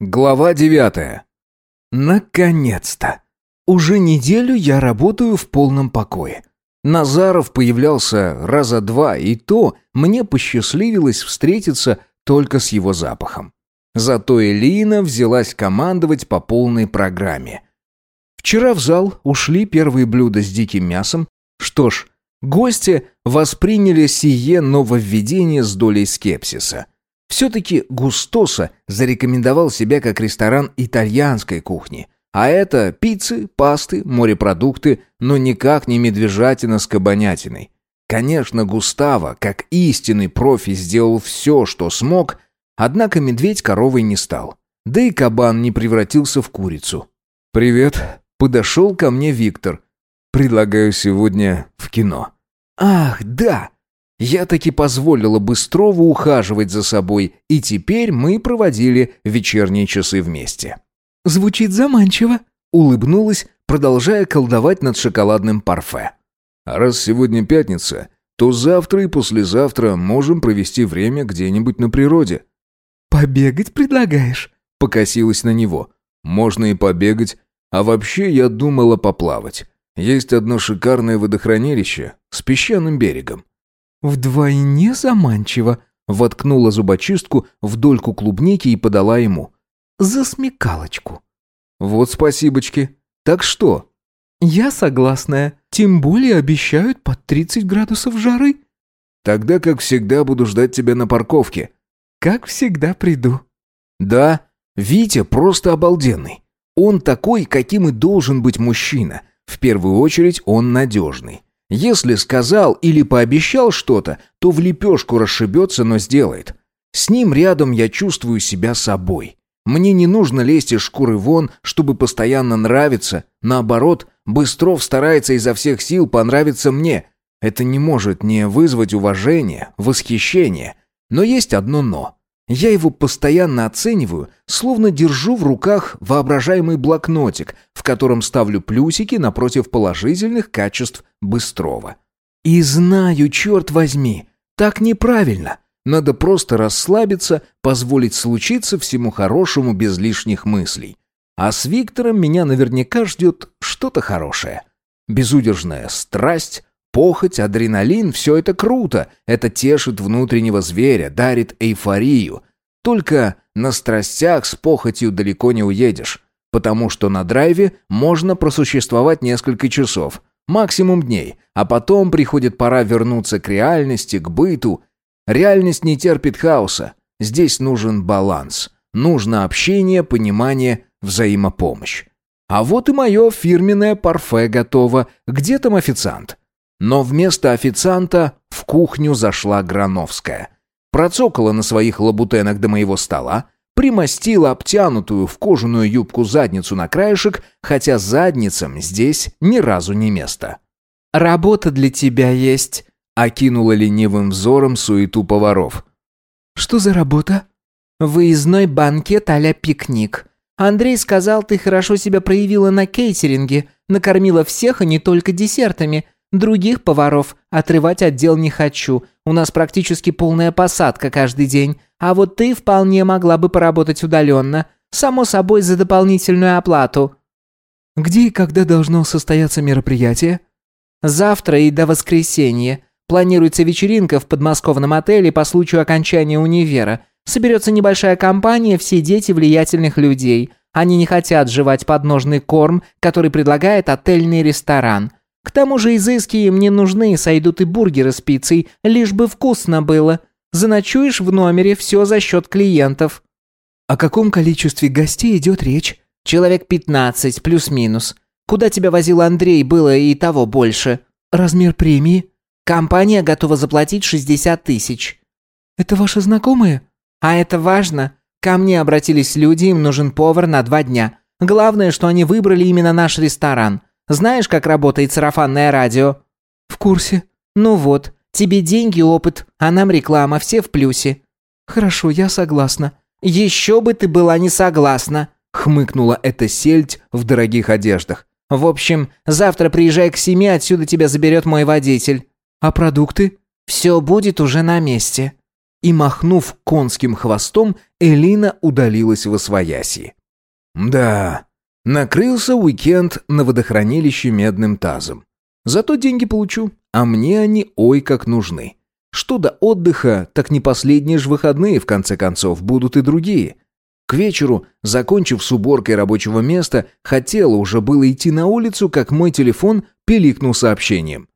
Глава девятая. Наконец-то! Уже неделю я работаю в полном покое. Назаров появлялся раза два, и то мне посчастливилось встретиться только с его запахом. Зато Элина взялась командовать по полной программе. Вчера в зал ушли первые блюда с диким мясом. Что ж, гости восприняли сие нововведение с долей скепсиса – все-таки Густоса зарекомендовал себя как ресторан итальянской кухни. А это пиццы, пасты, морепродукты, но никак не медвежатина с кабанятиной. Конечно, Густаво, как истинный профи, сделал все, что смог, однако медведь коровой не стал. Да и кабан не превратился в курицу. «Привет», — подошел ко мне Виктор. «Предлагаю сегодня в кино». «Ах, да!» Я таки позволила Быстрову ухаживать за собой, и теперь мы проводили вечерние часы вместе. «Звучит заманчиво», — улыбнулась, продолжая колдовать над шоколадным парфе. «А раз сегодня пятница, то завтра и послезавтра можем провести время где-нибудь на природе». «Побегать предлагаешь?» — покосилась на него. «Можно и побегать, а вообще я думала поплавать. Есть одно шикарное водохранилище с песчаным берегом. «Вдвойне заманчиво», — воткнула зубочистку в дольку клубники и подала ему. «За смекалочку». «Вот спасибочки. Так что?» «Я согласная. Тем более обещают под 30 градусов жары». «Тогда, как всегда, буду ждать тебя на парковке». «Как всегда приду». «Да, Витя просто обалденный. Он такой, каким и должен быть мужчина. В первую очередь он надежный. Если сказал или пообещал что-то, то в лепешку расшибется, но сделает. С ним рядом я чувствую себя собой. Мне не нужно лезть из шкуры вон, чтобы постоянно нравиться. Наоборот, Быстров старается изо всех сил понравиться мне. Это не может не вызвать уважения, восхищения. Но есть одно «но». Я его постоянно оцениваю, словно держу в руках воображаемый блокнотик, в котором ставлю плюсики напротив положительных качеств Быстрова. И знаю, черт возьми, так неправильно. Надо просто расслабиться, позволить случиться всему хорошему без лишних мыслей. А с Виктором меня наверняка ждет что-то хорошее. Безудержная страсть, Похоть, адреналин — все это круто. Это тешит внутреннего зверя, дарит эйфорию. Только на страстях с похотью далеко не уедешь. Потому что на драйве можно просуществовать несколько часов, максимум дней, а потом приходит пора вернуться к реальности, к быту. Реальность не терпит хаоса. Здесь нужен баланс. Нужно общение, понимание, взаимопомощь. А вот и мое фирменное парфе готово. Где там официант? Но вместо официанта в кухню зашла Грановская. Процокала на своих лабутенах до моего стола, примостила обтянутую в кожаную юбку задницу на краешек, хотя задницам здесь ни разу не место. «Работа для тебя есть», — окинула ленивым взором суету поваров. «Что за работа?» «Выездной банкет а пикник. Андрей сказал, ты хорошо себя проявила на кейтеринге, накормила всех, а не только десертами. Других поваров отрывать отдел не хочу. У нас практически полная посадка каждый день. А вот ты вполне могла бы поработать удаленно. Само собой, за дополнительную оплату». «Где и когда должно состояться мероприятие?» «Завтра и до воскресенья. Планируется вечеринка в подмосковном отеле по случаю окончания универа. Соберется небольшая компания, все дети влиятельных людей. Они не хотят жевать подножный корм, который предлагает отельный ресторан. К тому же изыски им не нужны, сойдут и бургеры с пиццей, лишь бы вкусно было. Заночуешь в номере, все за счет клиентов». «О каком количестве гостей идет речь?» «Человек пятнадцать, плюс-минус. Куда тебя возил Андрей, было и того больше». «Размер премии?» «Компания готова заплатить шестьдесят тысяч». «Это ваши знакомые?» «А это важно. Ко мне обратились люди, им нужен повар на два дня. Главное, что они выбрали именно наш ресторан. Знаешь, как работает сарафанное радио?» «В курсе». «Ну вот, тебе деньги, опыт, а нам реклама, все в плюсе». «Хорошо, я согласна». «Еще бы ты была не согласна», — хмыкнула эта сельдь в дорогих одеждах. «В общем, завтра приезжай к семи, отсюда тебя заберет мой водитель». «А продукты?» «Все будет уже на месте». и, махнув конским хвостом, Элина удалилась во свояси. Да, накрылся уикенд на водохранилище медным тазом. Зато деньги получу, а мне они ой как нужны. Что до отдыха, так не последние же выходные, в конце концов, будут и другие. К вечеру, закончив с уборкой рабочего места, хотела уже было идти на улицу, как мой телефон пиликнул сообщением.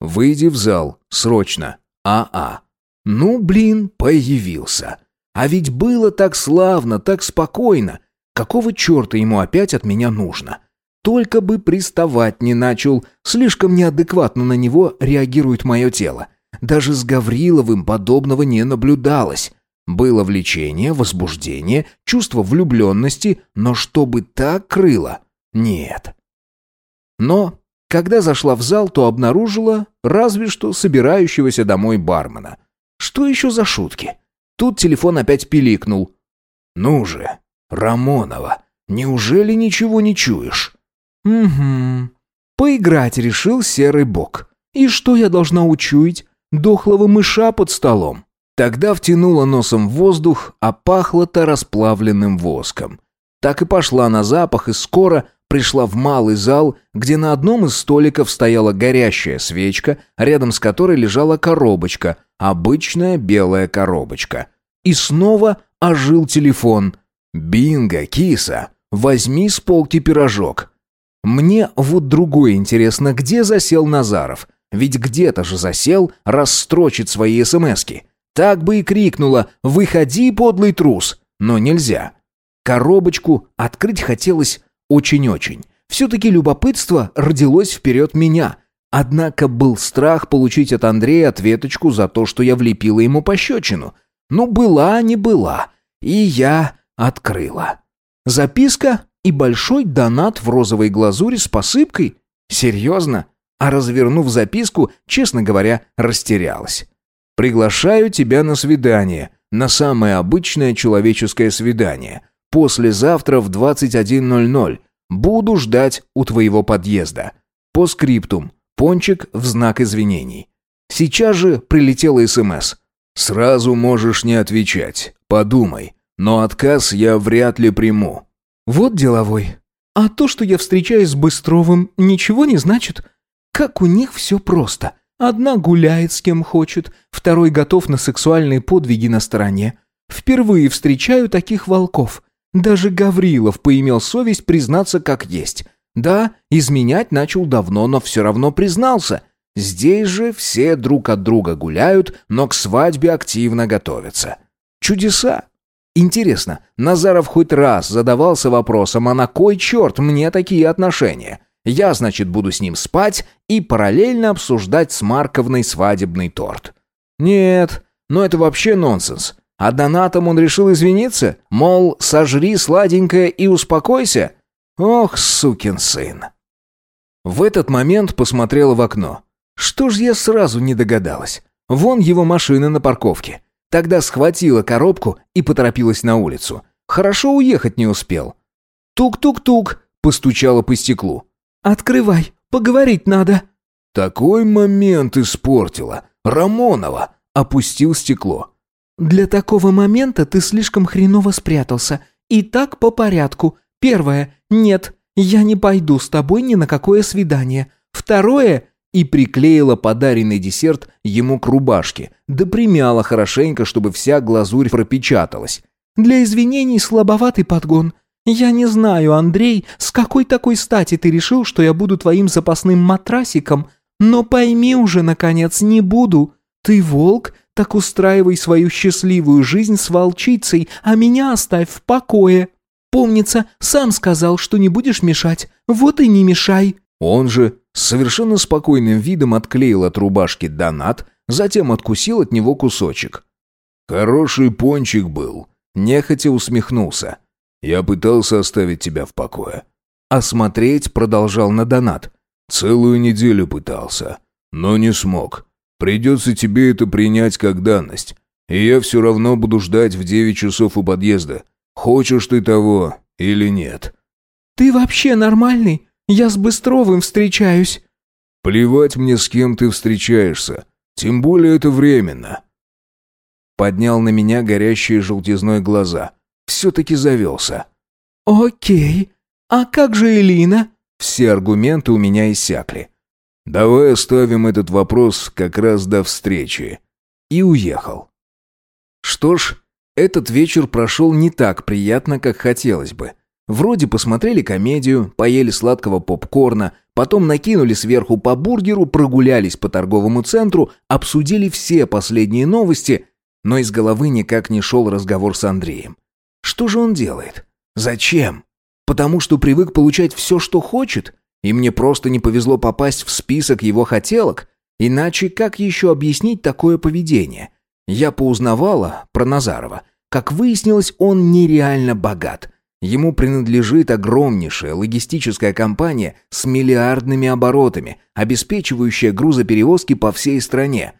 «Выйди в зал, срочно. А-а». Ну, блин, появился. А ведь было так славно, так спокойно. Какого черта ему опять от меня нужно? Только бы приставать не начал, слишком неадекватно на него реагирует мое тело. Даже с Гавриловым подобного не наблюдалось. Было влечение, возбуждение, чувство влюбленности, но чтобы так крыло? Нет. Но, когда зашла в зал, то обнаружила разве что собирающегося домой бармена. Что еще за шутки? Тут телефон опять пиликнул. «Ну же, Рамонова, неужели ничего не чуешь?» «Угу. Поиграть решил серый бок. И что я должна учуять? Дохлого мыша под столом?» Тогда втянула носом в воздух, а пахло-то расплавленным воском. Так и пошла на запах, и скоро пришла в малый зал, где на одном из столиков стояла горящая свечка, рядом с которой лежала коробочка, обычная белая коробочка. И снова ожил телефон. «Бинго, киса, возьми с полки пирожок». Мне вот другое интересно, где засел Назаров? Ведь где-то же засел, расстрочит свои смски. Так бы и крикнула «Выходи, подлый трус!» Но нельзя. Коробочку открыть хотелось очень-очень. Все-таки любопытство родилось вперед меня. Однако был страх получить от Андрея ответочку за то, что я влепила ему пощечину. Ну, была, не была. И я открыла. Записка и большой донат в розовой глазури с посыпкой? Серьезно? А развернув записку, честно говоря, растерялась. Приглашаю тебя на свидание, на самое обычное человеческое свидание. Послезавтра в 21.00. Буду ждать у твоего подъезда. По скриптум. Пончик в знак извинений. Сейчас же прилетела СМС. Сразу можешь не отвечать. Подумай. Но отказ я вряд ли приму. Вот деловой. А то, что я встречаюсь с Быстровым, ничего не значит. Как у них все просто. Одна гуляет с кем хочет, второй готов на сексуальные подвиги на стороне. Впервые встречаю таких волков. Даже Гаврилов поимел совесть признаться как есть. Да, изменять начал давно, но все равно признался. Здесь же все друг от друга гуляют, но к свадьбе активно готовятся. Чудеса. Интересно, Назаров хоть раз задавался вопросом, а на кой черт мне такие отношения? Я, значит, буду с ним спать и параллельно обсуждать с Марковной свадебный торт. Нет, ну это вообще нонсенс. А донатом он решил извиниться? Мол, сожри сладенькое и успокойся? Ох, сукин сын. В этот момент посмотрела в окно. Что ж я сразу не догадалась? Вон его машина на парковке. Тогда схватила коробку и поторопилась на улицу. Хорошо уехать не успел. Тук-тук-тук, постучала по стеклу. «Открывай, поговорить надо». «Такой момент испортила. Рамонова!» Опустил стекло. «Для такого момента ты слишком хреново спрятался. И так по порядку. Первое. Нет, я не пойду с тобой ни на какое свидание. Второе. И приклеила подаренный десерт ему к рубашке. Да примяла хорошенько, чтобы вся глазурь пропечаталась. Для извинений слабоватый подгон. «Я не знаю, Андрей, с какой такой стати ты решил, что я буду твоим запасным матрасиком, но пойми уже, наконец, не буду. Ты волк, так устраивай свою счастливую жизнь с волчицей, а меня оставь в покое. Помнится, сам сказал, что не будешь мешать, вот и не мешай». Он же с совершенно спокойным видом отклеил от рубашки донат, затем откусил от него кусочек. «Хороший пончик был», нехотя усмехнулся. Я пытался оставить тебя в покое. Осмотреть продолжал на донат. Целую неделю пытался, но не смог. Придется тебе это принять как данность. И я все равно буду ждать в девять часов у подъезда. Хочешь ты того или нет?» «Ты вообще нормальный? Я с Быстровым встречаюсь». «Плевать мне, с кем ты встречаешься. Тем более это временно». Поднял на меня горящие желтизной глаза. Все-таки завелся. «Окей. А как же Элина?» Все аргументы у меня иссякли. «Давай оставим этот вопрос как раз до встречи». И уехал. Что ж, этот вечер прошел не так приятно, как хотелось бы. Вроде посмотрели комедию, поели сладкого попкорна, потом накинули сверху по бургеру, прогулялись по торговому центру, обсудили все последние новости, но из головы никак не шел разговор с Андреем. Что же он делает? Зачем? Потому что привык получать все, что хочет? И мне просто не повезло попасть в список его хотелок? Иначе как еще объяснить такое поведение? Я поузнавала про Назарова. Как выяснилось, он нереально богат – Ему принадлежит огромнейшая логистическая компания с миллиардными оборотами, обеспечивающая грузоперевозки по всей стране.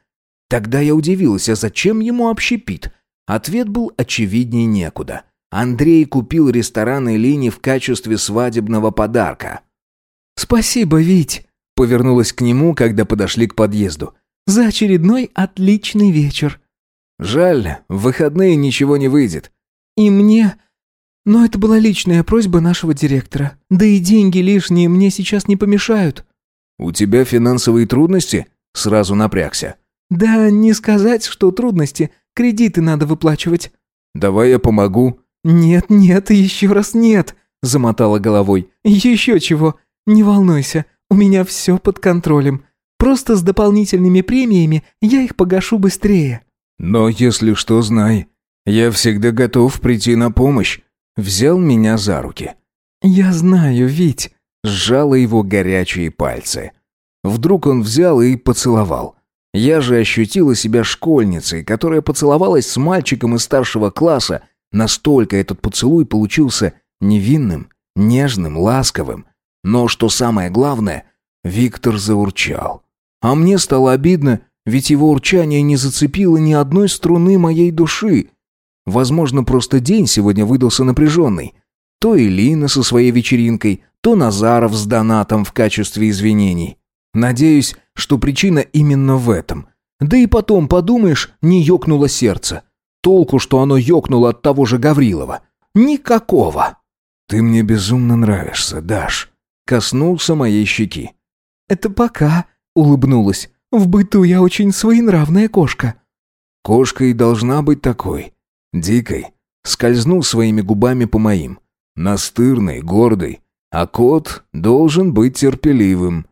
Тогда я удивилась, а зачем ему общепит? Ответ был очевиднее некуда. Андрей купил ресторан Элини в качестве свадебного подарка. «Спасибо, Вить», — повернулась к нему, когда подошли к подъезду. «За очередной отличный вечер». «Жаль, в выходные ничего не выйдет». «И мне...» Но это была личная просьба нашего директора. Да и деньги лишние мне сейчас не помешают». «У тебя финансовые трудности?» Сразу напрягся. «Да не сказать, что трудности. Кредиты надо выплачивать». «Давай я помогу». «Нет, нет, еще раз нет», — замотала головой. «Еще чего. Не волнуйся, у меня все под контролем. Просто с дополнительными премиями я их погашу быстрее». «Но если что, знай. Я всегда готов прийти на помощь взял меня за руки. «Я знаю, Вить», — сжала его горячие пальцы. Вдруг он взял и поцеловал. Я же ощутила себя школьницей, которая поцеловалась с мальчиком из старшего класса. Настолько этот поцелуй получился невинным, нежным, ласковым. Но что самое главное, Виктор заурчал. А мне стало обидно, ведь его урчание не зацепило ни одной струны моей души. Возможно, просто день сегодня выдался напряженный. То Элина со своей вечеринкой, то Назаров с донатом в качестве извинений. Надеюсь, что причина именно в этом. Да и потом, подумаешь, не ёкнуло сердце. Толку, что оно ёкнуло от того же Гаврилова. Никакого. «Ты мне безумно нравишься, Даш», — коснулся моей щеки. «Это пока», — улыбнулась. «В быту я очень своенравная кошка». «Кошка и должна быть такой. Дикой скользнул своими губами по моим. Настырный, гордый. А кот должен быть терпеливым.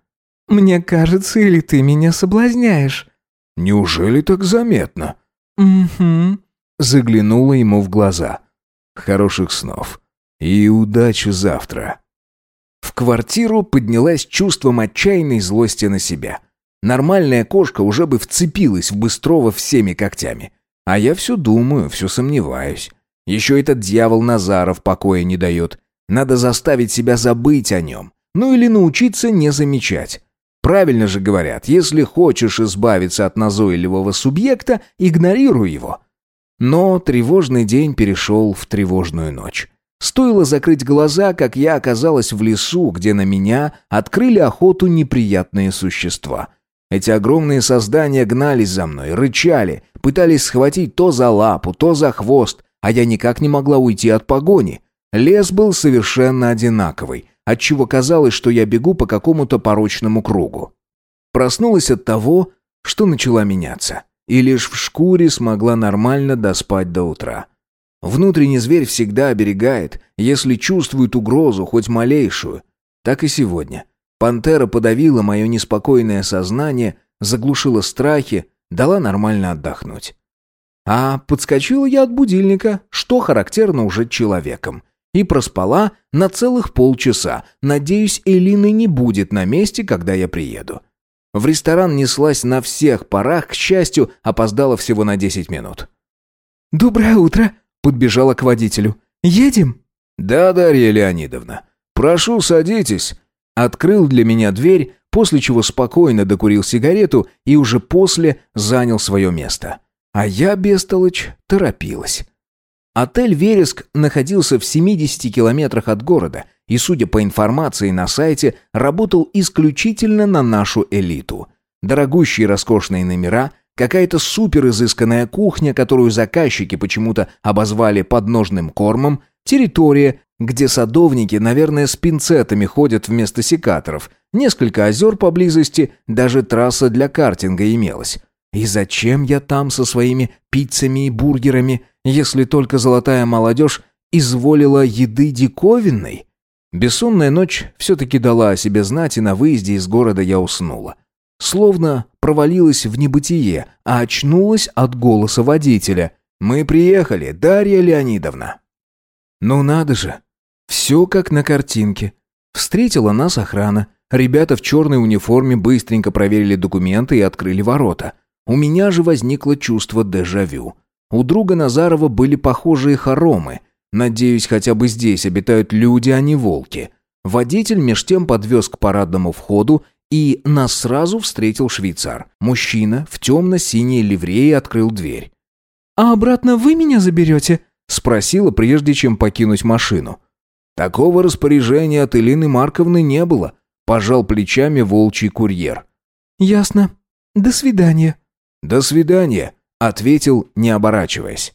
«Мне кажется, или ты меня соблазняешь?» «Неужели так заметно?» «Угу», — заглянула ему в глаза. «Хороших снов. И удачи завтра». В квартиру поднялась чувством отчаянной злости на себя. Нормальная кошка уже бы вцепилась в Быстрова всеми когтями. А я все думаю, все сомневаюсь. Еще этот дьявол Назаров покоя не дает. Надо заставить себя забыть о нем. Ну или научиться не замечать. Правильно же говорят, если хочешь избавиться от назойливого субъекта, игнорируй его. Но тревожный день перешел в тревожную ночь. Стоило закрыть глаза, как я оказалась в лесу, где на меня открыли охоту неприятные существа. Эти огромные создания гнались за мной, рычали, Пытались схватить то за лапу, то за хвост, а я никак не могла уйти от погони. Лес был совершенно одинаковый, отчего казалось, что я бегу по какому-то порочному кругу. Проснулась от того, что начала меняться, и лишь в шкуре смогла нормально доспать до утра. Внутренний зверь всегда оберегает, если чувствует угрозу, хоть малейшую. Так и сегодня. Пантера подавила мое неспокойное сознание, заглушила страхи, дала нормально отдохнуть. А подскочила я от будильника, что характерно уже человеком. И проспала на целых полчаса. Надеюсь, Элины не будет на месте, когда я приеду. В ресторан неслась на всех парах, к счастью, опоздала всего на 10 минут. «Доброе утро!» — подбежала к водителю. «Едем?» «Да, Дарья Леонидовна. Прошу, садитесь». Открыл для меня дверь, после чего спокойно докурил сигарету и уже после занял свое место. А я, бестолочь, торопилась. Отель «Вереск» находился в 70 километрах от города и, судя по информации на сайте, работал исключительно на нашу элиту. Дорогущие роскошные номера, какая-то супер изысканная кухня, которую заказчики почему-то обозвали подножным кормом, территория, где садовники, наверное, с пинцетами ходят вместо секаторов, несколько озер поблизости, даже трасса для картинга имелась. И зачем я там со своими пиццами и бургерами, если только золотая молодежь изволила еды диковинной? Бессонная ночь все-таки дала о себе знать, и на выезде из города я уснула. Словно провалилась в небытие, а очнулась от голоса водителя. «Мы приехали, Дарья Леонидовна». Ну надо же. Все как на картинке. Встретила нас охрана. Ребята в черной униформе быстренько проверили документы и открыли ворота. У меня же возникло чувство дежавю. У друга Назарова были похожие хоромы. Надеюсь, хотя бы здесь обитают люди, а не волки. Водитель меж тем подвез к парадному входу, и нас сразу встретил швейцар. Мужчина в темно-синей ливрее открыл дверь. «А обратно вы меня заберете?» Спросила, прежде чем покинуть машину. Такого распоряжения от Элины Марковны не было. Пожал плечами волчий курьер. «Ясно. До свидания». «До свидания», — ответил, не оборачиваясь.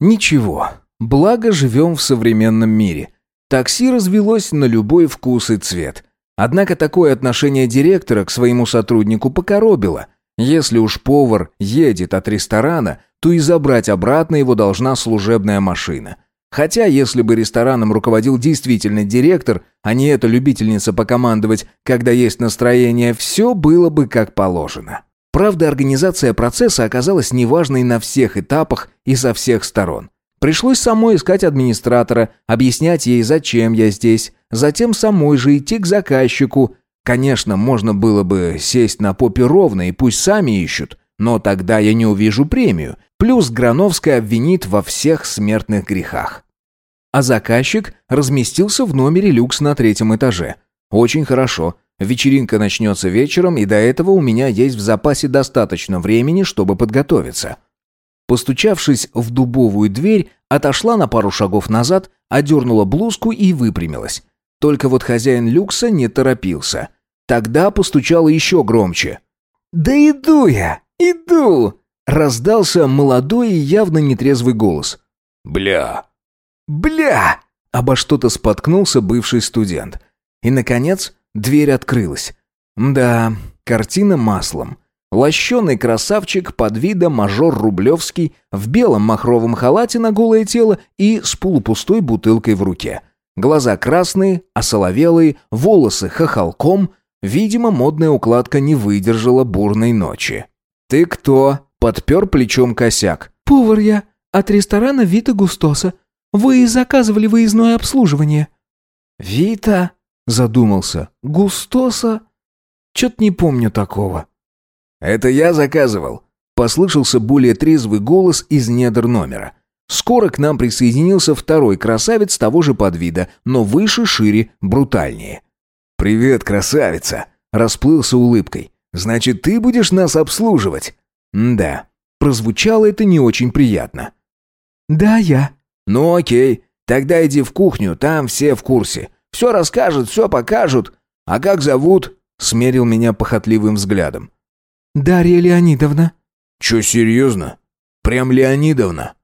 «Ничего. Благо живем в современном мире. Такси развелось на любой вкус и цвет. Однако такое отношение директора к своему сотруднику покоробило. Если уж повар едет от ресторана, то и забрать обратно его должна служебная машина. Хотя, если бы рестораном руководил действительно директор, а не эта любительница покомандовать, когда есть настроение, все было бы как положено. Правда, организация процесса оказалась неважной на всех этапах и со всех сторон. Пришлось самой искать администратора, объяснять ей, зачем я здесь, затем самой же идти к заказчику. Конечно, можно было бы сесть на попе ровно и пусть сами ищут, но тогда я не увижу премию, Плюс Грановская обвинит во всех смертных грехах. А заказчик разместился в номере люкс на третьем этаже. Очень хорошо. Вечеринка начнется вечером, и до этого у меня есть в запасе достаточно времени, чтобы подготовиться. Постучавшись в дубовую дверь, отошла на пару шагов назад, одернула блузку и выпрямилась. Только вот хозяин люкса не торопился. Тогда постучала еще громче. «Да иду я! Иду!» Раздался молодой и явно нетрезвый голос. «Бля! Бля!» Обо что-то споткнулся бывший студент. И, наконец, дверь открылась. Да, картина маслом. Лощеный красавчик под видом мажор Рублевский в белом махровом халате на голое тело и с полупустой бутылкой в руке. Глаза красные, осоловелые, волосы хохолком. Видимо, модная укладка не выдержала бурной ночи. «Ты кто?» подпер плечом косяк. «Повар я. От ресторана Вита Густоса. Вы заказывали выездное обслуживание». «Вита?» – задумался. «Густоса? Чё-то не помню такого». «Это я заказывал», – послышался более трезвый голос из недр номера. Скоро к нам присоединился второй красавец того же подвида, но выше, шире, брутальнее. «Привет, красавица!» – расплылся улыбкой. «Значит, ты будешь нас обслуживать?» да, прозвучало это не очень приятно. «Да, я». «Ну окей, тогда иди в кухню, там все в курсе. Все расскажут, все покажут. А как зовут?» Смерил меня похотливым взглядом. «Дарья Леонидовна». «Че, серьезно? Прям Леонидовна?»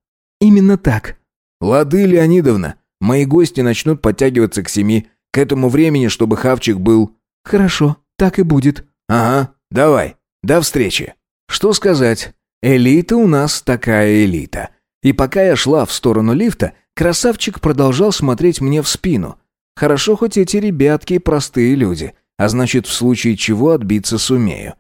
«Именно так». «Лады, Леонидовна. Мои гости начнут подтягиваться к семи. К этому времени, чтобы хавчик был...» «Хорошо, так и будет». «Ага, давай. До встречи». Что сказать? Элита у нас такая элита. И пока я шла в сторону лифта, красавчик продолжал смотреть мне в спину. Хорошо, хоть эти ребятки простые люди, а значит, в случае чего отбиться сумею.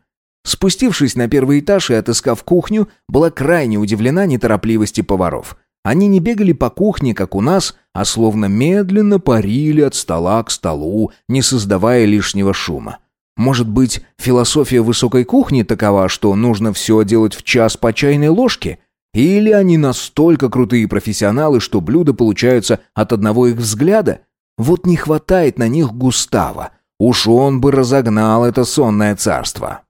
Спустившись на первый этаж и отыскав кухню, была крайне удивлена неторопливости поваров. Они не бегали по кухне, как у нас, а словно медленно парили от стола к столу, не создавая лишнего шума. Может быть, философия высокой кухни такова, что нужно все делать в час по чайной ложке? Или они настолько крутые профессионалы, что блюда получаются от одного их взгляда? Вот не хватает на них Густава. Уж он бы разогнал это сонное царство.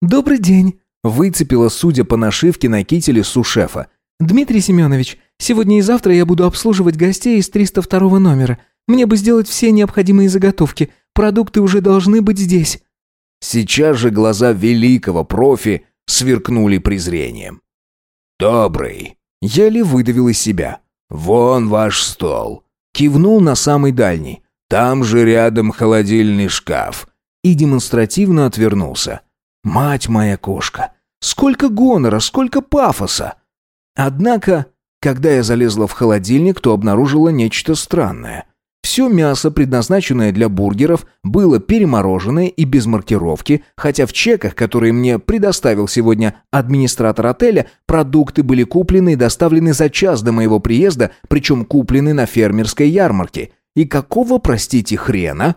«Добрый день», — выцепила, судя по нашивке на кителе сушефа. «Дмитрий Семенович, сегодня и завтра я буду обслуживать гостей из 302 номера. Мне бы сделать все необходимые заготовки — Продукты уже должны быть здесь». Сейчас же глаза великого профи сверкнули презрением. «Добрый!» — еле выдавил из себя. «Вон ваш стол!» Кивнул на самый дальний. «Там же рядом холодильный шкаф!» И демонстративно отвернулся. «Мать моя кошка! Сколько гонора, сколько пафоса!» Однако, когда я залезла в холодильник, то обнаружила нечто странное. Все мясо, предназначенное для бургеров, было перемороженное и без маркировки, хотя в чеках, которые мне предоставил сегодня администратор отеля, продукты были куплены и доставлены за час до моего приезда, причем куплены на фермерской ярмарке. И какого, простите, хрена?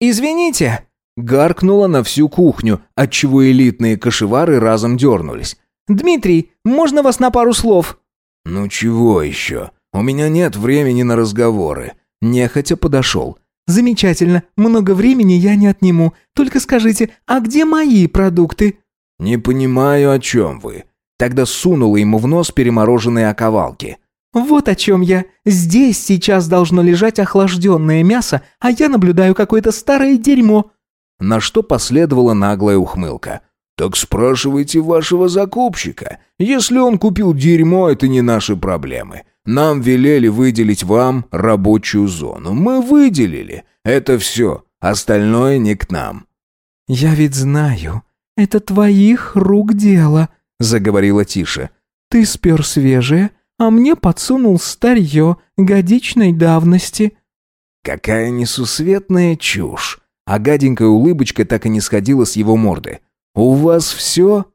«Извините!» Гаркнула на всю кухню, отчего элитные кошевары разом дернулись. «Дмитрий, можно вас на пару слов?» «Ну чего еще? У меня нет времени на разговоры». Нехотя подошел. «Замечательно. Много времени я не отниму. Только скажите, а где мои продукты?» «Не понимаю, о чем вы». Тогда сунула ему в нос перемороженные оковалки. «Вот о чем я. Здесь сейчас должно лежать охлажденное мясо, а я наблюдаю какое-то старое дерьмо». На что последовала наглая ухмылка. «Так спрашивайте вашего закупщика. Если он купил дерьмо, это не наши проблемы. Нам велели выделить вам рабочую зону. Мы выделили. Это все. Остальное не к нам». «Я ведь знаю. Это твоих рук дело», — заговорила Тише. «Ты спер свежее, а мне подсунул старье годичной давности». «Какая несусветная чушь!» А гаденькая улыбочка так и не сходила с его морды. «У вас все?»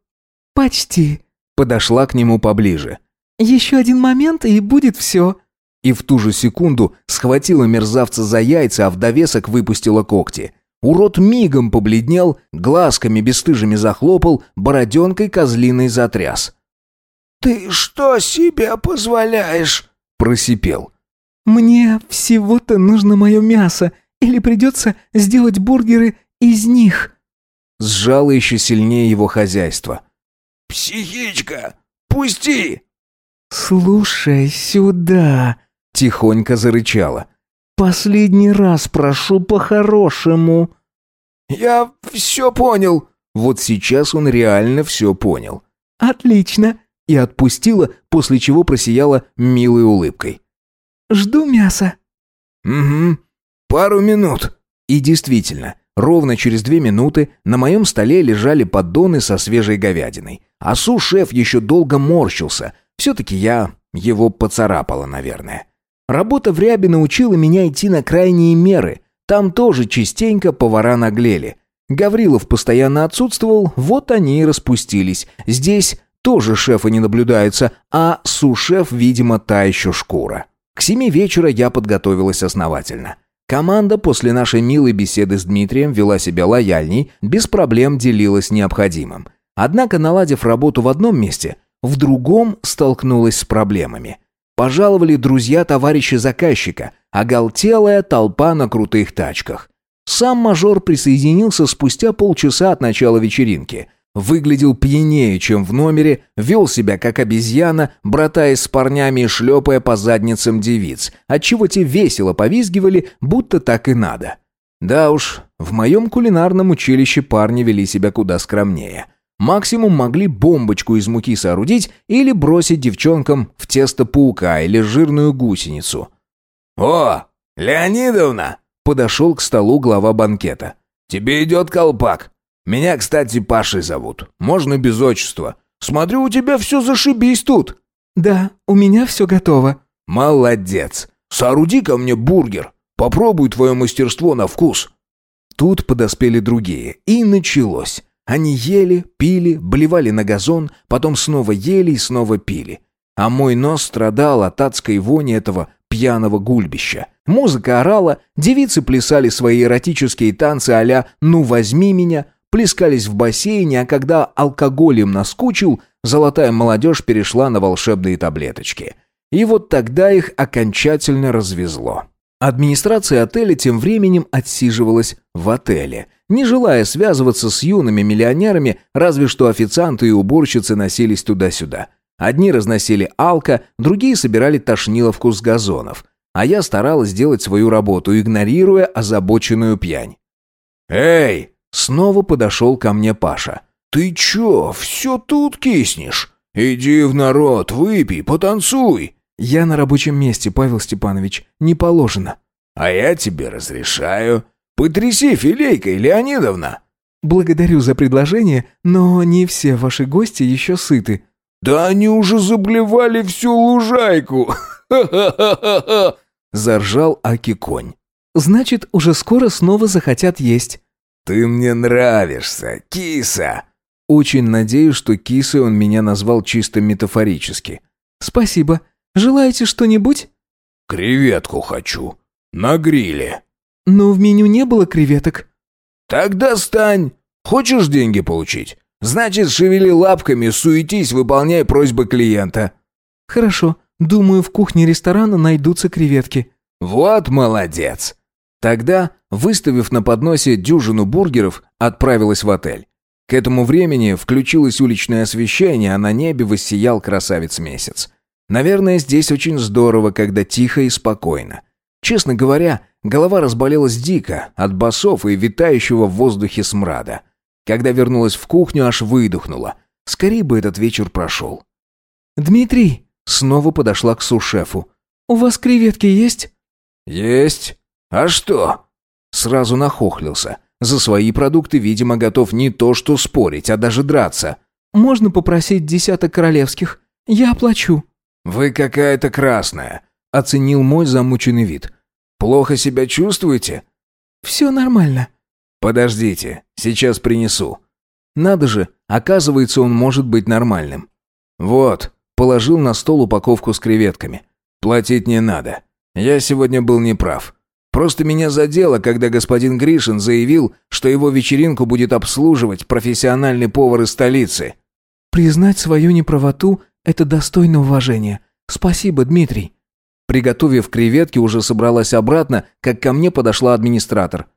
«Почти», — подошла к нему поближе. «Еще один момент, и будет все». И в ту же секунду схватила мерзавца за яйца, а в довесок выпустила когти. Урод мигом побледнел, глазками бесстыжими захлопал, бороденкой козлиной затряс. «Ты что себе позволяешь?» – просипел. «Мне всего-то нужно мое мясо, или придется сделать бургеры из них?» Сжало еще сильнее его хозяйство. «Психичка, пусти!» «Слушай сюда!» — тихонько зарычала. «Последний раз прошу по-хорошему». «Я все понял». Вот сейчас он реально все понял. «Отлично!» И отпустила, после чего просияла милой улыбкой. «Жду мяса». «Угу. Пару минут». И действительно, ровно через две минуты на моем столе лежали поддоны со свежей говядиной. А су-шеф еще долго морщился, все-таки я его поцарапала, наверное. Работа в рябе научила меня идти на крайние меры. Там тоже частенько повара наглели. Гаврилов постоянно отсутствовал, вот они и распустились. Здесь тоже шефы не наблюдаются, а су-шеф, видимо, та еще шкура. К семи вечера я подготовилась основательно. Команда после нашей милой беседы с Дмитрием вела себя лояльней, без проблем делилась необходимым. Однако, наладив работу в одном месте, в другом столкнулась с проблемами. Пожаловали друзья товарища заказчика, оголтелая толпа на крутых тачках. Сам мажор присоединился спустя полчаса от начала вечеринки. Выглядел пьянее, чем в номере, вел себя как обезьяна, братаясь с парнями и шлепая по задницам девиц, отчего те весело повизгивали, будто так и надо. Да уж, в моем кулинарном училище парни вели себя куда скромнее. Максимум могли бомбочку из муки соорудить или бросить девчонкам в тесто паука или жирную гусеницу. «О, Леонидовна!» — подошел к столу глава банкета. «Тебе идет колпак. Меня, кстати, Пашей зовут. Можно без отчества. Смотрю, у тебя все зашибись тут». «Да, у меня все готово». «Молодец. Сооруди ко мне бургер. Попробуй твое мастерство на вкус». Тут подоспели другие, и началось. Они ели, пили, блевали на газон, потом снова ели и снова пили. А мой нос страдал от адской вони этого пьяного гульбища. Музыка орала, девицы плясали свои эротические танцы а «Ну возьми меня», плескались в бассейне, а когда алкоголь им наскучил, золотая молодежь перешла на волшебные таблеточки. И вот тогда их окончательно развезло. Администрация отеля тем временем отсиживалась в отеле – не желая связываться с юными миллионерами, разве что официанты и уборщицы носились туда-сюда. Одни разносили алко, другие собирали тошниловку с газонов. А я старалась сделать свою работу, игнорируя озабоченную пьянь. «Эй!» — снова подошел ко мне Паша. «Ты чё, все тут киснешь? Иди в народ, выпей, потанцуй!» «Я на рабочем месте, Павел Степанович. Не положено». «А я тебе разрешаю. Потряси филейкой, Леонидовна!» «Благодарю за предложение, но не все ваши гости еще сыты». «Да они уже заблевали всю лужайку! Ха-ха-ха-ха!» Заржал Аки-конь. «Значит, уже скоро снова захотят есть». «Ты мне нравишься, киса!» Очень надеюсь, что кисой он меня назвал чисто метафорически. «Спасибо. Желаете что-нибудь?» «Креветку хочу. На гриле». «Но в меню не было креветок». «Тогда стань. Хочешь деньги получить? Значит, шевели лапками, суетись, выполняй просьбы клиента». «Хорошо. Думаю, в кухне ресторана найдутся креветки». «Вот молодец». Тогда, выставив на подносе дюжину бургеров, отправилась в отель. К этому времени включилось уличное освещение, а на небе воссиял красавец-месяц. Наверное, здесь очень здорово, когда тихо и спокойно. Честно говоря, голова разболелась дико от басов и витающего в воздухе смрада. Когда вернулась в кухню, аж выдохнула. Скорее бы этот вечер прошел. «Дмитрий!» Снова подошла к сушефу. «У вас креветки есть?» «Есть. А что?» Сразу нахохлился. За свои продукты, видимо, готов не то что спорить, а даже драться. «Можно попросить десяток королевских? Я оплачу». «Вы какая-то красная», — оценил мой замученный вид. «Плохо себя чувствуете?» «Все нормально». «Подождите, сейчас принесу». Надо же, оказывается, он может быть нормальным. «Вот», — положил на стол упаковку с креветками. «Платить не надо. Я сегодня был неправ. Просто меня задело, когда господин Гришин заявил, что его вечеринку будет обслуживать профессиональный повар из столицы. Признать свою неправоту – это достойно уважения. Спасибо, Дмитрий. Приготовив креветки, уже собралась обратно, как ко мне подошла администратор.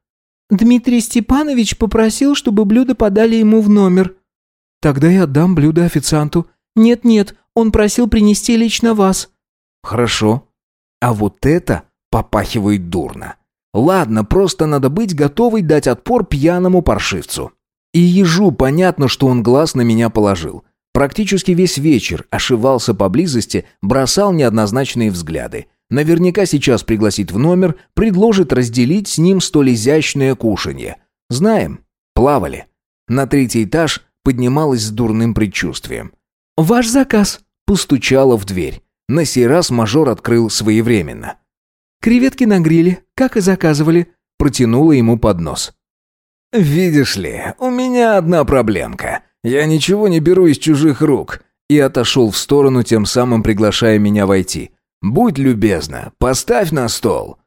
Дмитрий Степанович попросил, чтобы блюдо подали ему в номер. Тогда я отдам блюдо официанту. Нет-нет, он просил принести лично вас. Хорошо. А вот это попахивает дурно. Ладно, просто надо быть готовой дать отпор пьяному паршивцу. И ежу понятно, что он глаз на меня положил. Практически весь вечер ошивался поблизости, бросал неоднозначные взгляды. Наверняка сейчас пригласит в номер, предложит разделить с ним столь изящное кушанье. Знаем, плавали. На третий этаж поднималась с дурным предчувствием. «Ваш заказ!» – постучала в дверь. На сей раз мажор открыл своевременно. Креветки на гриле, как и заказывали, протянула ему поднос. Видишь ли, у меня одна проблемка. Я ничего не беру из чужих рук. И отошел в сторону, тем самым приглашая меня войти. Будь любезна, поставь на стол.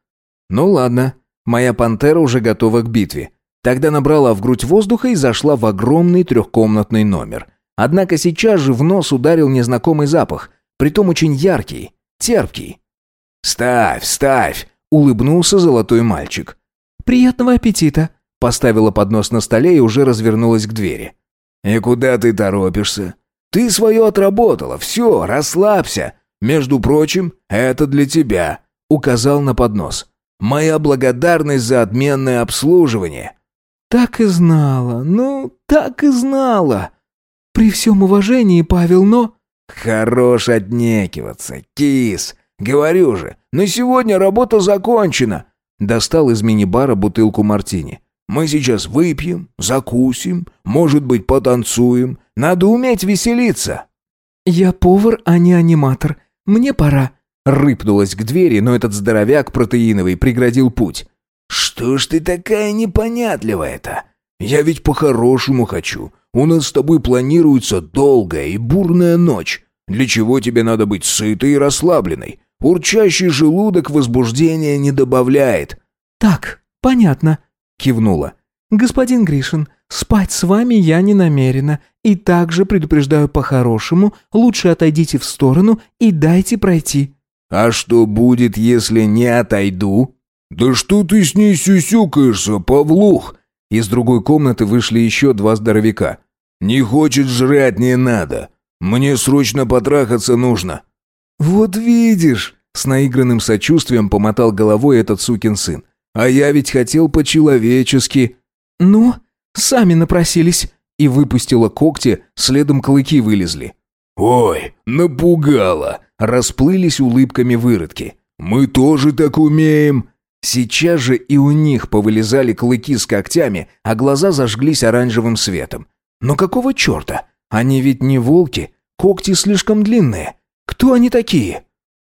Ну ладно, моя пантера уже готова к битве. Тогда набрала в грудь воздуха и зашла в огромный трехкомнатный номер. Однако сейчас же в нос ударил незнакомый запах, притом очень яркий, терпкий. «Ставь, ставь!» — улыбнулся золотой мальчик. «Приятного аппетита!» — поставила поднос на столе и уже развернулась к двери. «И куда ты торопишься? Ты свое отработала, все, расслабься. Между прочим, это для тебя», — указал на поднос. «Моя благодарность за отменное обслуживание». «Так и знала, ну, так и знала. При всем уважении, Павел, но...» «Хорош отнекиваться, кис. «Говорю же, на сегодня работа закончена!» Достал из мини-бара бутылку мартини. «Мы сейчас выпьем, закусим, может быть, потанцуем. Надо уметь веселиться!» «Я повар, а не аниматор. Мне пора!» Рыпнулась к двери, но этот здоровяк протеиновый преградил путь. «Что ж ты такая непонятливая-то? Я ведь по-хорошему хочу. У нас с тобой планируется долгая и бурная ночь. Для чего тебе надо быть сытой и расслабленной? Урчащий желудок возбуждения не добавляет». «Так, понятно», — кивнула. «Господин Гришин, спать с вами я не намерена, и также предупреждаю по-хорошему, лучше отойдите в сторону и дайте пройти». «А что будет, если не отойду?» «Да что ты с ней сюсюкаешься, Павлух?» Из другой комнаты вышли еще два здоровяка. «Не хочет жрать, не надо. Мне срочно потрахаться нужно». «Вот видишь!» — с наигранным сочувствием помотал головой этот сукин сын. «А я ведь хотел по-человечески». «Ну, сами напросились». и выпустила когти, следом клыки вылезли. «Ой, напугала!» Расплылись улыбками выродки. «Мы тоже так умеем!» Сейчас же и у них повылезали клыки с когтями, а глаза зажглись оранжевым светом. Но какого черта? Они ведь не волки, когти слишком длинные. Кто они такие?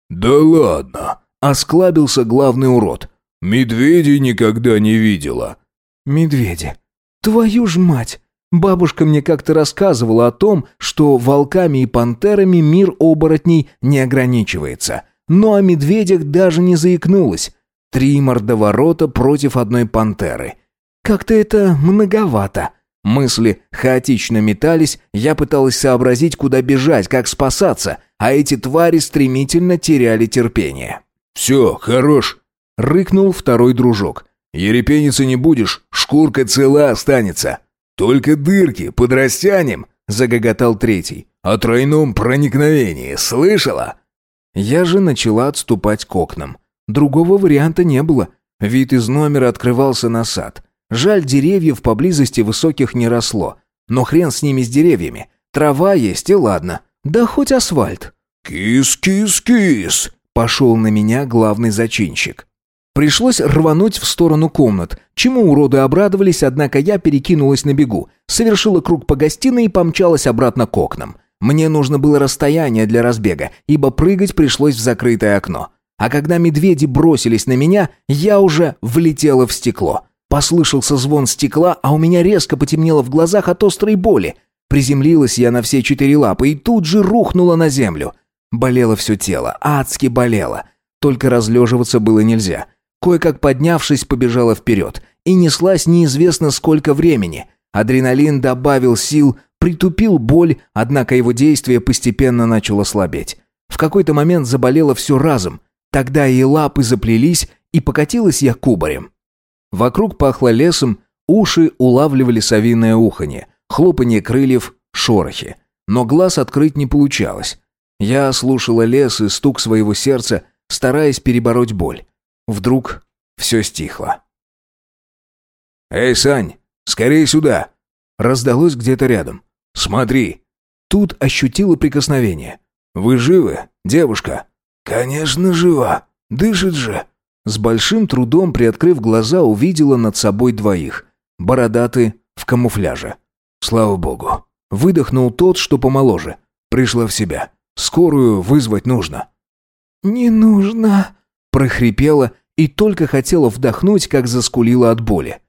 «Да ладно!» — осклабился главный урод. «Медведей никогда не видела». «Медведи. Твою ж мать! Бабушка мне как-то рассказывала о том, что волками и пантерами мир оборотней не ограничивается. Но о медведях даже не заикнулась. Три мордоворота против одной пантеры. Как-то это многовато. Мысли хаотично метались, я пыталась сообразить, куда бежать, как спасаться, а эти твари стремительно теряли терпение. «Все, хорош!» — рыкнул второй дружок. «Ерепениться не будешь, шкурка цела останется. Только дырки подрастянем!» — загоготал третий. «О тройном проникновении слышала?» Я же начала отступать к окнам. Другого варианта не было. Вид из номера открывался на сад. Жаль, деревьев поблизости высоких не росло. Но хрен с ними с деревьями. Трава есть и ладно. Да хоть асфальт. «Кис-кис-кис!» — пошел на меня главный зачинщик. Пришлось рвануть в сторону комнат, чему уроды обрадовались, однако я перекинулась на бегу, совершила круг по гостиной и помчалась обратно к окнам. Мне нужно было расстояние для разбега, ибо прыгать пришлось в закрытое окно. А когда медведи бросились на меня, я уже влетела в стекло. Послышался звон стекла, а у меня резко потемнело в глазах от острой боли. Приземлилась я на все четыре лапы и тут же рухнула на землю. Болело все тело, адски болело. Только разлеживаться было нельзя. Кое-как поднявшись, побежала вперед. И неслась неизвестно сколько времени. Адреналин добавил сил, притупил боль, однако его действие постепенно начало слабеть. В какой-то момент заболело все разом. Тогда и лапы заплелись, и покатилась я кубарем. Вокруг пахло лесом, уши улавливали совиное уханье, хлопанье крыльев, шорохи. Но глаз открыть не получалось. Я слушала лес и стук своего сердца, стараясь перебороть боль. Вдруг все стихло. «Эй, Сань, скорее сюда!» Раздалось где-то рядом. «Смотри!» Тут ощутила прикосновение. «Вы живы, девушка?» «Конечно, жива. Дышит же!» С большим трудом, приоткрыв глаза, увидела над собой двоих. Бородаты в камуфляже. «Слава богу!» Выдохнул тот, что помоложе. Пришла в себя. Скорую вызвать нужно». «Не нужно», — прохрипела и только хотела вдохнуть, как заскулила от боли.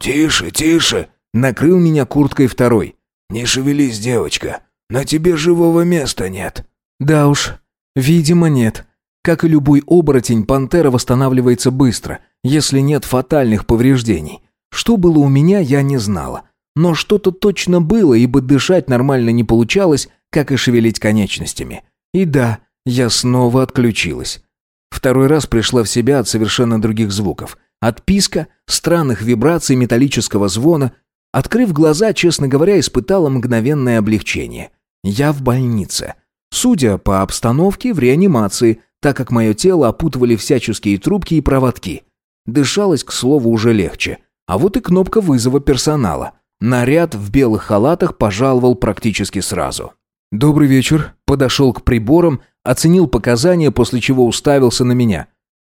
«Тише, тише!» — накрыл меня курткой второй. «Не шевелись, девочка, на тебе живого места нет». «Да уж, видимо, нет. Как и любой оборотень, пантера восстанавливается быстро, если нет фатальных повреждений. Что было у меня, я не знала. Но что-то точно было, ибо дышать нормально не получалось, как и шевелить конечностями. И да, я снова отключилась. Второй раз пришла в себя от совершенно других звуков. От писка, странных вибраций металлического звона. Открыв глаза, честно говоря, испытала мгновенное облегчение. Я в больнице. Судя по обстановке, в реанимации, так как мое тело опутывали всяческие трубки и проводки. Дышалось, к слову, уже легче. А вот и кнопка вызова персонала. Наряд в белых халатах пожаловал практически сразу. «Добрый вечер», подошел к приборам, оценил показания, после чего уставился на меня.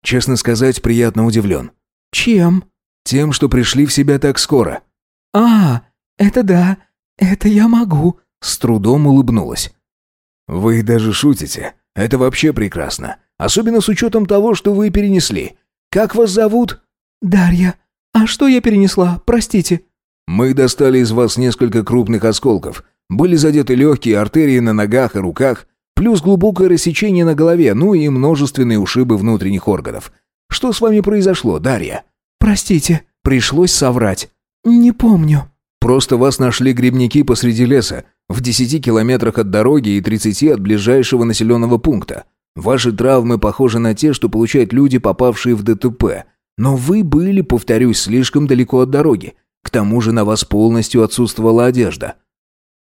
Честно сказать, приятно удивлен. «Чем?» «Тем, что пришли в себя так скоро». «А, это да, это я могу», — с трудом улыбнулась. «Вы даже шутите. Это вообще прекрасно. Особенно с учетом того, что вы перенесли. Как вас зовут?» «Дарья. А что я перенесла? Простите». «Мы достали из вас несколько крупных осколков. Были задеты легкие артерии на ногах и руках, плюс глубокое рассечение на голове, ну и множественные ушибы внутренних органов. Что с вами произошло, Дарья?» «Простите». Пришлось соврать. «Не помню». «Просто вас нашли грибники посреди леса, в десяти километрах от дороги и тридцати от ближайшего населенного пункта. Ваши травмы похожи на те, что получают люди, попавшие в ДТП. Но вы были, повторюсь, слишком далеко от дороги. К тому же на вас полностью отсутствовала одежда.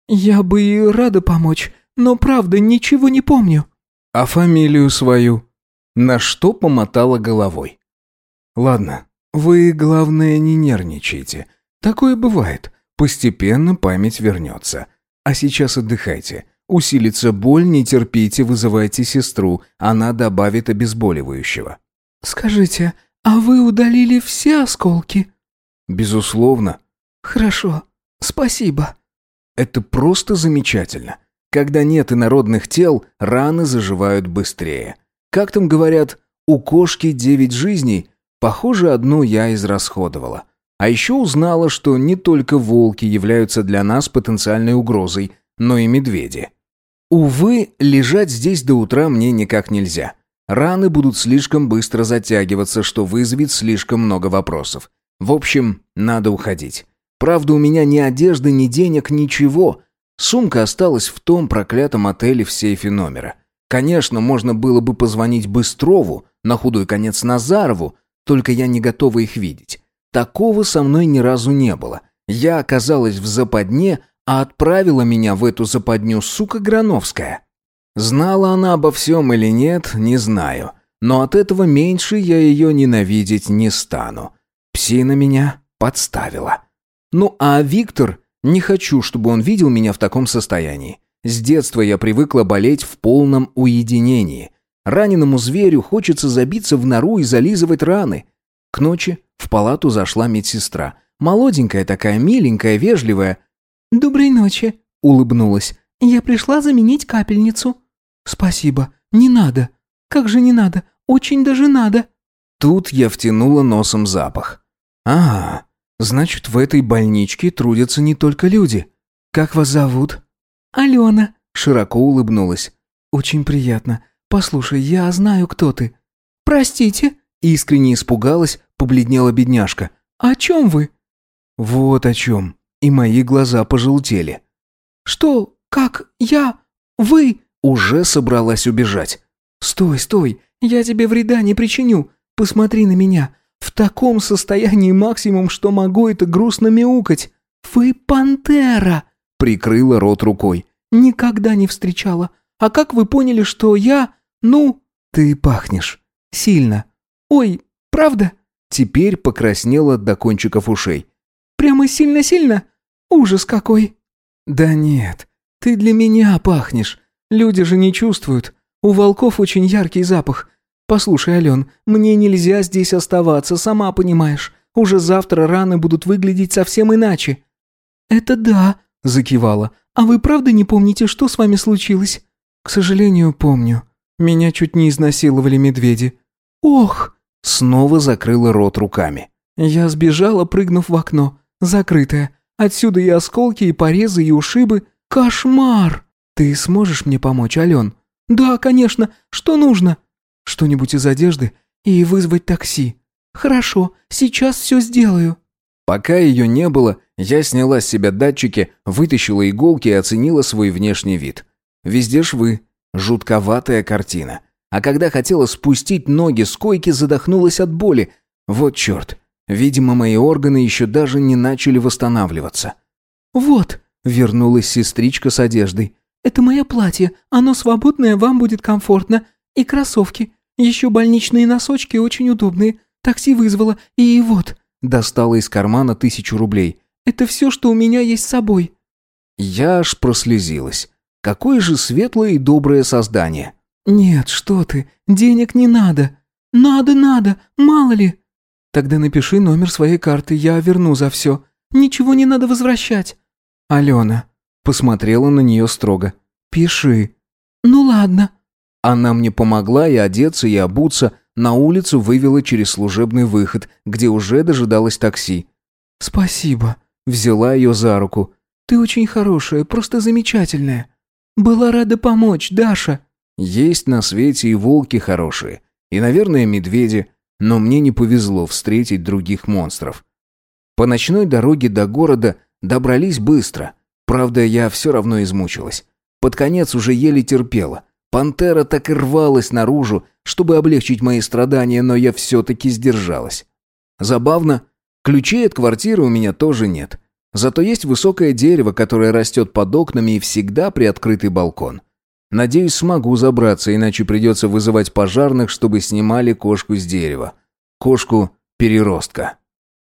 «Я бы и рада помочь, но правда ничего не помню». «А фамилию свою?» На что помотала головой. «Ладно, вы, главное, не нервничайте. Такое бывает. Постепенно память вернется. А сейчас отдыхайте. Усилится боль, не терпите, вызывайте сестру. Она добавит обезболивающего. «Скажите, а вы удалили все осколки?» Безусловно. «Хорошо, спасибо». Это просто замечательно. Когда нет инородных тел, раны заживают быстрее. Как там говорят, у кошки девять жизней? Похоже, одну я израсходовала. А еще узнала, что не только волки являются для нас потенциальной угрозой, но и медведи. Увы, лежать здесь до утра мне никак нельзя. Раны будут слишком быстро затягиваться, что вызовет слишком много вопросов. В общем, надо уходить. Правда, у меня ни одежды, ни денег, ничего. Сумка осталась в том проклятом отеле в сейфе номера. Конечно, можно было бы позвонить Быстрову, на худой конец Назарову, только я не готова их видеть. Такого со мной ни разу не было. Я оказалась в западне, а отправила меня в эту западню сука Грановская. Знала она обо всем или нет, не знаю. Но от этого меньше я ее ненавидеть не стану. Псина меня подставила. Ну а Виктор, не хочу, чтобы он видел меня в таком состоянии. С детства я привыкла болеть в полном уединении. Раненому зверю хочется забиться в нору и зализывать раны. К ночи в палату зашла медсестра. Молоденькая такая, миленькая, вежливая. «Доброй ночи», — улыбнулась. «Я пришла заменить капельницу». «Спасибо. Не надо». «Как же не надо? Очень даже надо». Тут я втянула носом запах. «А, значит, в этой больничке трудятся не только люди. Как вас зовут?» «Алена», — широко улыбнулась. «Очень приятно. Послушай, я знаю, кто ты». «Простите», Искренне испугалась, побледнела бедняжка. «О чем вы?» «Вот о чем». И мои глаза пожелтели. «Что? Как? Я? Вы?» Уже собралась убежать. «Стой, стой! Я тебе вреда не причиню. Посмотри на меня. В таком состоянии максимум, что могу, это грустно мяукать. Вы пантера!» Прикрыла рот рукой. «Никогда не встречала. А как вы поняли, что я... Ну...» «Ты пахнешь. Сильно. «Ой, правда?» Теперь покраснела до кончиков ушей. «Прямо сильно-сильно? Ужас какой!» «Да нет, ты для меня пахнешь. Люди же не чувствуют. У волков очень яркий запах. Послушай, Ален, мне нельзя здесь оставаться, сама понимаешь. Уже завтра раны будут выглядеть совсем иначе». «Это да», — закивала. «А вы правда не помните, что с вами случилось?» «К сожалению, помню. Меня чуть не изнасиловали медведи». «Ох!» Снова закрыла рот руками. Я сбежала, прыгнув в окно. Закрытое. Отсюда и осколки, и порезы, и ушибы. Кошмар! Ты сможешь мне помочь, Ален? Да, конечно. Что нужно? Что-нибудь из одежды и вызвать такси. Хорошо, сейчас все сделаю. Пока ее не было, я сняла с себя датчики, вытащила иголки и оценила свой внешний вид. Везде швы. Жутковатая картина. А когда хотела спустить ноги с койки, задохнулась от боли. Вот черт. Видимо, мои органы еще даже не начали восстанавливаться. «Вот», — вернулась сестричка с одеждой. «Это мое платье. Оно свободное, вам будет комфортно. И кроссовки. Еще больничные носочки очень удобные. Такси вызвала. И вот». Достала из кармана тысячу рублей. «Это все, что у меня есть с собой». Я аж прослезилась. Какое же светлое и доброе создание. «Нет, что ты, денег не надо». «Надо, надо, мало ли». «Тогда напиши номер своей карты, я верну за все. Ничего не надо возвращать». «Алена», посмотрела на нее строго. «Пиши». «Ну ладно». Она мне помогла и одеться, и обуться, на улицу вывела через служебный выход, где уже дожидалось такси. «Спасибо», взяла ее за руку. «Ты очень хорошая, просто замечательная. Была рада помочь, Даша». Есть на свете и волки хорошие, и, наверное, медведи, но мне не повезло встретить других монстров. По ночной дороге до города добрались быстро. Правда, я все равно измучилась. Под конец уже еле терпела. Пантера так и рвалась наружу, чтобы облегчить мои страдания, но я все-таки сдержалась. Забавно, ключей от квартиры у меня тоже нет. Зато есть высокое дерево, которое растет под окнами и всегда приоткрытый балкон. Надеюсь, смогу забраться, иначе придется вызывать пожарных, чтобы снимали кошку с дерева. Кошку-переростка.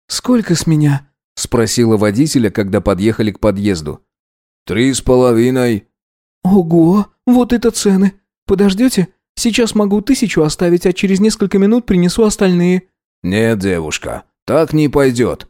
«Сколько с меня?» — спросила водителя, когда подъехали к подъезду. «Три с половиной». Ого, вот это цены. Подождете? Сейчас могу тысячу оставить, а через несколько минут принесу остальные. «Нет, девушка, так не пойдет».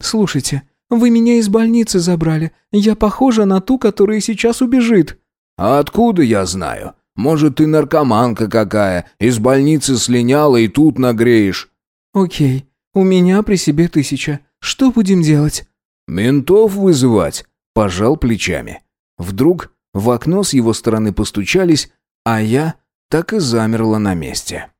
Слушайте, вы меня из больницы забрали. Я похожа на ту, которая сейчас убежит. «А откуда я знаю? Может, ты наркоманка какая, из больницы слиняла и тут нагреешь». Окей, у меня при себе тысяча. Что будем делать? «Ментов вызывать?» Пожал плечами. Вдруг в окно с его стороны постучались, а я так и замерла на месте.